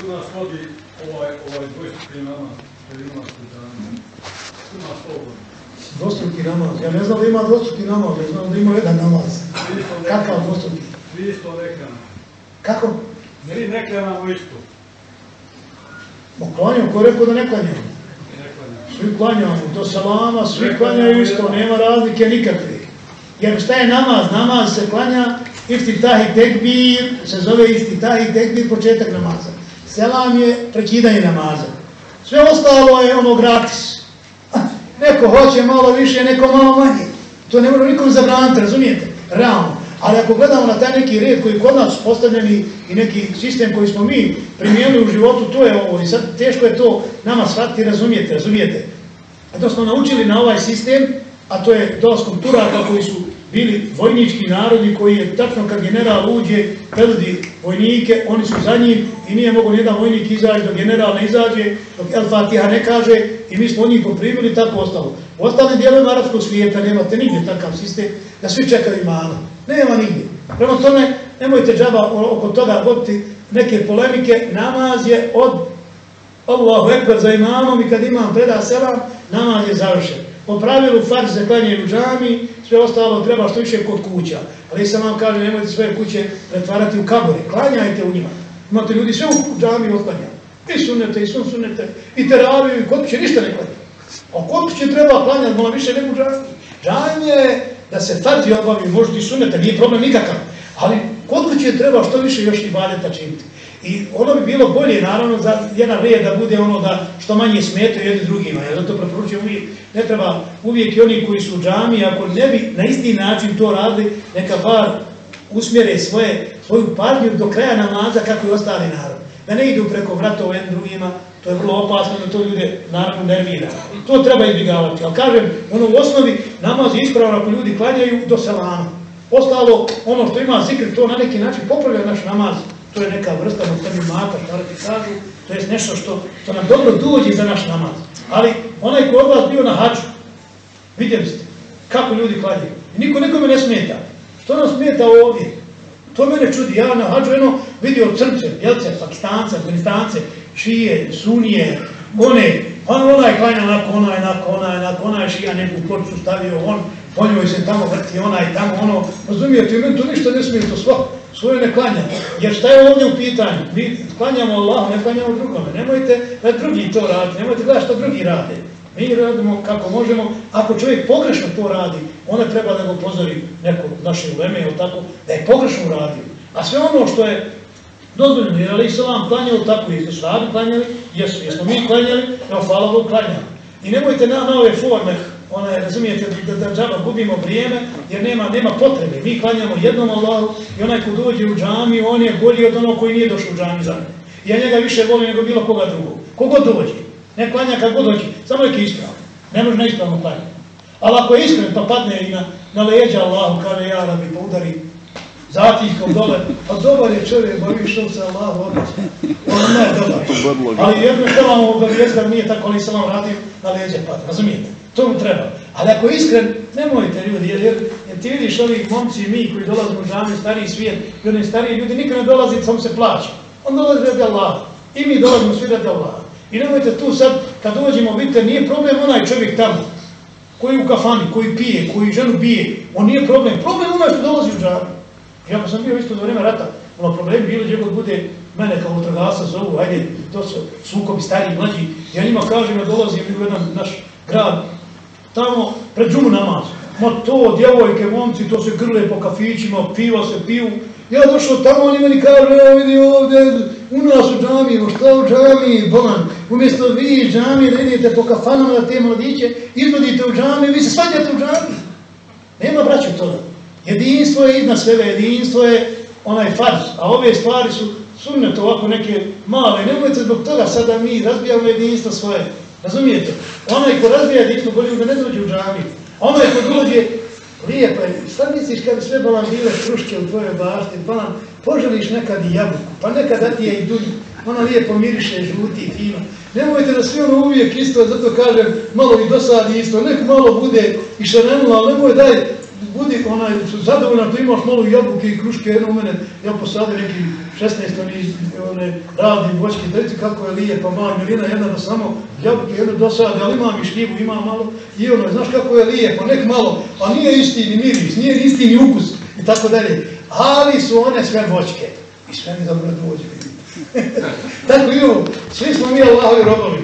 Tu nas vodi ovaj, ovaj dvojstupni namaz, koji ima sudanu. Tu nas vodi. Namaz. Ja ne znam da ima dvostruki namaz, ja znam da ima jedan namaz. Kakav klanjamo. dvostruki? Vi isto ne klanjamo. Kako? Mi ne klanjamo isto. Ma klanjam, ko je rekao da? Ne klanjamo. Svi klanjamo, do salama, svi klanjaju isto, nema razlike nikakve. Jer šta je namaz? Namaz se klanja, iftitah i tekbir, se zove iftitah i tekbir, početak namaza. Selam je prekidanje namaza. Sve ostalo je ono gratis. Neko hoće malo više, neko malo manje. To ne može nikom zabraniti, razumijete? Realno. Ali ako gledamo na taj neki red koji kod nas postavljeni i neki sistem koji smo mi primijenili u životu, to je ovo. I sad teško je to nama shvatiti, razumijete, razumijete. A to smo naučili na ovaj sistem, a to je dolaskom Turaka koji su bili vojnički narodi koji je tačno kad general uđe, predvodi vojnike, oni su za njim i nije mogo nijedan vojnik izaći dok general ne izađe, dok El Fatiha ne kaže i mi smo njih poprimili tako ostalo. U ostalim dijelovima arapskog svijeta nemate nigdje takav sistem da svi čekaju imana. Nema nigdje. Prema tome, nemojte džaba oko toga voditi neke polemike. Namaz je od Allahu ekber za imamom i kad imam preda selam, namaz je završen. Po pravilu farz se klanje u džami, sve ostalo treba što više kod kuća. Ali sam vam kaže, nemojte svoje kuće pretvarati u kabore, klanjajte u njima. Imate ljudi sve u džami otklanjaju. I sunete, i sun sunete, i teraviju, i kod kuće ništa ne klanja. A kod kuće treba klanjati malo više nego džami. Džami je da se farzi obavi, možda i sunete, nije problem nikakav. Ali kod kuće treba što više još i badeta činiti. I ono bi bilo bolje, naravno, za jedan red da bude ono da što manje smetaju jedni drugima. Ja zato preporučujem uvijek, ne treba uvijek i oni koji su u džami, ako ne bi na isti način to radili, neka bar usmjere svoje, svoju pažnju do kraja namaza kako i ostali narod. Da ne idu preko vratova jednim drugima, to je vrlo opasno da to ljude naravno nervira. To treba izbjegavati. Ali kažem, ono u osnovi namaz je ispravno ako ljudi klanjaju do selama. Ostalo, ono što ima zikr, to na neki način popravlja naš namaz. To je neka vrsta mata, ti kažu, to je nešto što, nam dobro dođe za naš namaz. Ali onaj ko od vas bio na hađu, vidjeli ste kako ljudi klanjaju. I niko nekome ne smeta. Što nam smeta ovdje? To mene čudi. Ja na hađu jedno vidio crnce, jelce, pakistance, afganistance, šije, sunije, one, on onaj klanja onako, onaj, onako, onaj, onako, onaj, šija neku ploču stavio, on, po njoj se tamo vrti, onaj, tamo, ono, razumijete, meni to ništa ne smije, to svo, svoje ne. Jer šta je ovdje u pitanju? Mi klanjamo Allah, ne klanjamo drugome. Nemojte da drugi to radi, nemojte gledati što drugi rade. Mi radimo kako možemo, ako čovjek pogrešno to radi, onda treba da ga upozori neko naše uleme, ili tako, da je pogrešno uradio. A sve ono što je dozvoljeno, jer Ali Salam klanjao tako, jesu sahabi klanjali, jesu, jesmo mi klanjali, evo hvala Bog klanjamo. I nemojte na, na ove forme, one, razumijete, da, džaba gubimo vrijeme, jer nema, nema potrebe. Mi klanjamo jednom Allahu i onaj ko dođe u džami, on je bolji od onog koji nije došao u džami za mene. Ja njega više volim nego bilo koga drugog. Kogod dođe, ne klanja kad god dođe, samo neki ispravno. Ne može neispravno klanjati. Ali ako je iskren pa padne i na, na leđa Allahu, kaže ja da bi poudari zatiskom dole, pa dobar je čovjek, ba vi što se Allahu obraća. On ne je dobar. Ali jedno što vam obavijest da nije tako ali se vam vratim na leđa pad, razumijete? To mu treba. Ali ako je iskren, nemojte ljudi, jer, jer, ti vidiš ovih momci i mi koji dolazimo u džami, stariji svijet, i oni stariji ljudi nikad ne dolazi, samo se plaća. On dolazi radi Allah. I mi dolazimo svi radi Allah. I nemojte tu sad, kad dođemo, vidite, nije problem onaj čovjek tamo, koji u kafani, koji pije, koji ženu bije, on nije problem. Problem onaj što dolazi u džami. Iako sam bio isto do vreme rata, ono problem bilo gdje god bude mene kao utrgasa zovu, ajde, to su sukobi stariji, mlađi, ja njima kažem da dolazim u jedan naš grad, tamo pred džumu namaz. Ma to, djevojke, momci, to se grle po kafićima, piva se piju. Ja došao tamo, oni meni kažu, evo vidi ovdje, u nas u džami, no šta u džami, bolan, umjesto vi džami da idete po kafanama da te mladiće, izvodite u džami, vi se svađate u džami. Nema braća toga. Jedinstvo je iznad svega, jedinstvo je onaj farz, a ove stvari su sunnet ovako neke male. Nemojte zbog toga sada mi razbijamo jedinstvo svoje. Razumijete? Onaj ko razbija jedinstvo, bolje da ne dođe u džami. A onaj ko dođe, lijepo je, šta misliš kad bi sve balan bile kruške u tvojoj bašti, pa nam poželiš nekad i jabuku, pa nekad da ti je i dunju, ona lijepo miriše, žuti fino. Nemojte da svi ono uvijek isto, zato kažem, malo i dosadi isto, nek malo bude i šanemula, ali nemoj daj, budi onaj, zadovoljan ako imaš malo jabuke i kruške, jedno u mene, ja posadim neki 16 oni, one, radni voćke, dajte kako je lijepa, mala milina, jedna da samo jabuke, jedno dosade, ali imam i šljivu, imam malo, i ono, znaš kako je lijepo, nek malo, a nije isti ni miris, nije isti ni ukus, i tako dalje, ali su one sve voćke, i sve mi dobro dođe, tako i svi smo mi Allahovi robovi,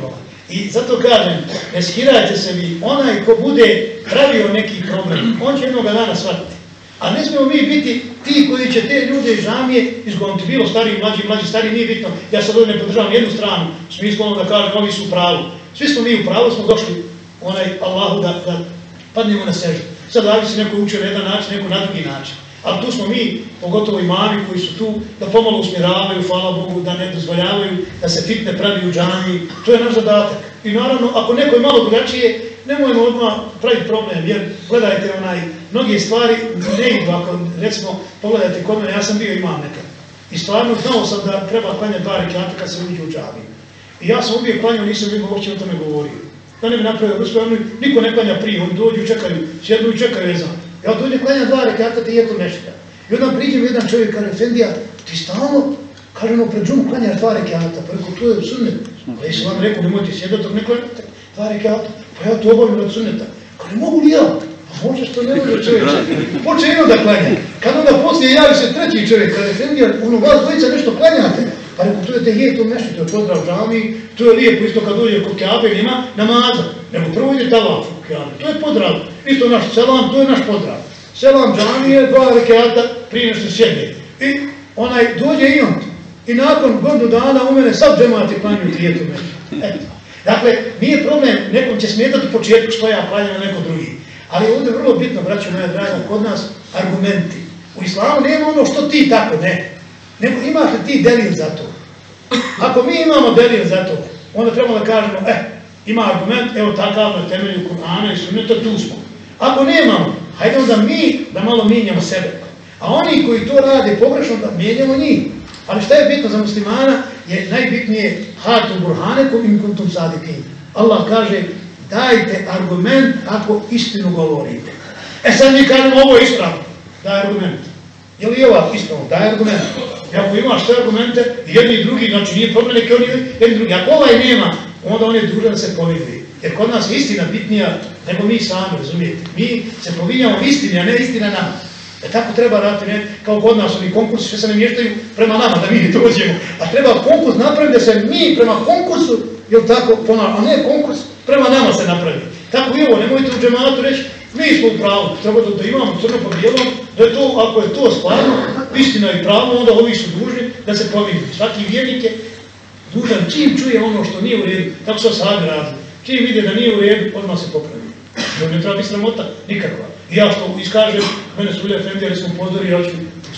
i zato kažem, ne skirajte se vi, onaj ko bude pravio neki problem, on će jednog dana shvatiti. A ne smijemo mi biti ti koji će te ljude žamije izgoniti, bilo stariji, mlađi, mlađi, stariji, nije bitno. Ja sad ovdje ne podržavam jednu stranu, u smislu da kažem, ovi su u pravu. Svi smo mi u pravu, smo došli onaj Allahu da, da padnemo na sežu. Sad da se neko učio na jedan način, neko na drugi način. Ali tu smo mi, pogotovo imami koji su tu, da pomalo usmjeravaju, hvala Bogu, da ne dozvoljavaju, da se fitne pravi u džani. To je naš zadatak. I naravno, ako neko je malo drugačije, nemojmo odmah praviti problem, jer gledajte onaj, mnoge stvari ne idu, ako recimo, pogledajte kod mene, ja sam bio imam nekad. I stvarno znao sam da treba klanjati dva rekiata kad se uđe u džavi. I ja sam uvijek klanjao, nisam vidio uopće o tome govorio. Da ne bi napravio niko ne klanja prije, oni dođu, čekaju, sjednu i čekaju, ne znam. Ја дојде клања два реката и ето ја И одам приѓе еден човек, каже, Фендија, ти стално, каже, но пред джум клањаш два реката, па реко, тоа е сунет. Па Ислам реко, немој ти седаток, не клањате два реката, па ја тоа обавим од сунета. Каже, могу ли ја? Може што не може човек. Поче едно да клања. Каде да после јави се трети човек, каже, Фендија, оно вас двојца нешто клањате. Pa rekao, to je to nešto, to je pozdrav džami, to je lijepo, isto kad dođe kod Kjabe, nema namaza. Nego prvo ide talaf u Kjabe, to je pozdrav. Isto naš selam, to je naš pozdrav. Selam džamije, dva rekiata, prije nešto sjedne. I onaj, dođe i on. I nakon godinu dana u mene sad džemati klanju tijetu mene. Eto. Dakle, nije problem, nekom će smetati u početku što ja klanjam neko drugi. Ali ovdje je vrlo bitno, braćo moja draga, kod nas argumenti. U islamu nema ono što ti tako, ne. Nego imaš li ti delil za to? Ako mi imamo delil za to, onda trebamo da kažemo, eh, ima argument, evo takav na temelju Kur'ana i sunneta, tu smo. Ako nemamo, hajde onda mi da malo mijenjamo sebe. A oni koji to rade pogrešno, da mijenjamo njih. Ali šta je bitno za muslimana, je najbitnije hatu burhanekom im kuntum sadikim. Allah kaže, dajte argument ako istinu govorite. E sad mi kažemo, ovo je ispravno. Daj argument. Je li ova ispravno? Daj argument. I ako imaš sve argumente, jedni i drugi, znači nije problem neki oni jedni drugi. Ako ovaj nema, onda on je dužan da se povidi. Jer kod nas istina bitnija nego mi sami, razumijete. Mi se povinjamo istini, a ne istina nama. E tako treba raditi, ne, kao kod nas, oni konkursi što se ne mještaju prema nama, da mi dođemo. A treba konkurs napraviti da se mi prema konkursu, jel tako, ponavljamo, a ne konkurs prema nama se napravi. Tako i ovo, nemojte u džematu reći, mi smo u pravu, treba da, imamo crno po bijelom, da je to, ako je to stvarno, istina i pravo, onda ovi su dužni da se povidi. Svaki vjernik je dužan čim čuje ono što nije u redu, tako su sami radili. Čim vide da nije u redu, odmah se popravi. No, ne treba biti sramota, nikakva. I ja što iskažem, mene su Ulja Fendija, recimo pozori, ja ću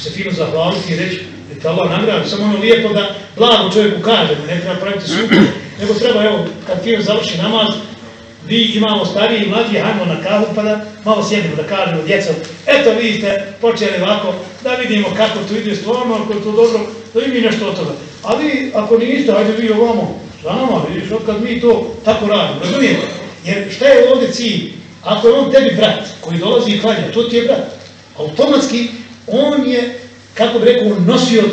se fino zahvaliti i reći, da te Allah samo ono lijepo da blago čovjeku kaže, ne treba praviti suku, nego treba, evo, kad fino završi namaz, vi imamo stariji i mlađi, hajmo na kahu pa da malo sjedimo, da kažemo djecom, eto vi ste počeli ovako, da vidimo kako to ide stvarno, ako je to dobro, da i mi nešto od toga. A vi, ako niste, hajde vi ovamo, za nama, vidiš, kad mi to tako radimo, razumijete? Jer šta je ovdje cilj? Ako je on tebi brat koji dolazi i klanja, to ti je brat. Automatski on je, kako bi rekao, nosioc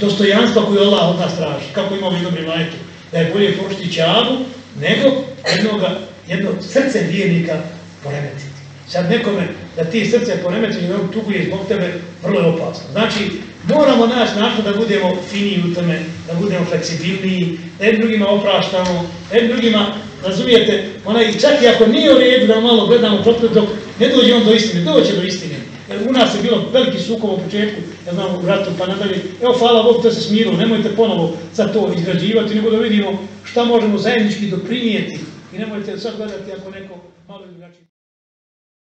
dostojanstva koju Allah od nas traži. Kako imamo jednom rimajetu, da je bolje pošti čabu nego jednoga, jedno srce vijenika poremetiti. Sad nekome da ti srce poremeti i on tuguje zbog tebe, vrlo je opasno. Znači, moramo naći način da budemo finiji u tome, da budemo fleksibilniji, da jednim drugima opraštamo, da jednim drugima razumijete, onaj, čak i ako nije u redu da malo gledamo propred dok ne dođe on do istine, doće do istine. Jer u nas je bilo veliki sukovo u početku, ja znam u ratu pa nadalje, evo hvala Bog da se smirilo, nemojte ponovo za to izgrađivati, nego da vidimo šta možemo zajednički doprinijeti i nemojte sad gledati ako neko malo drugačije.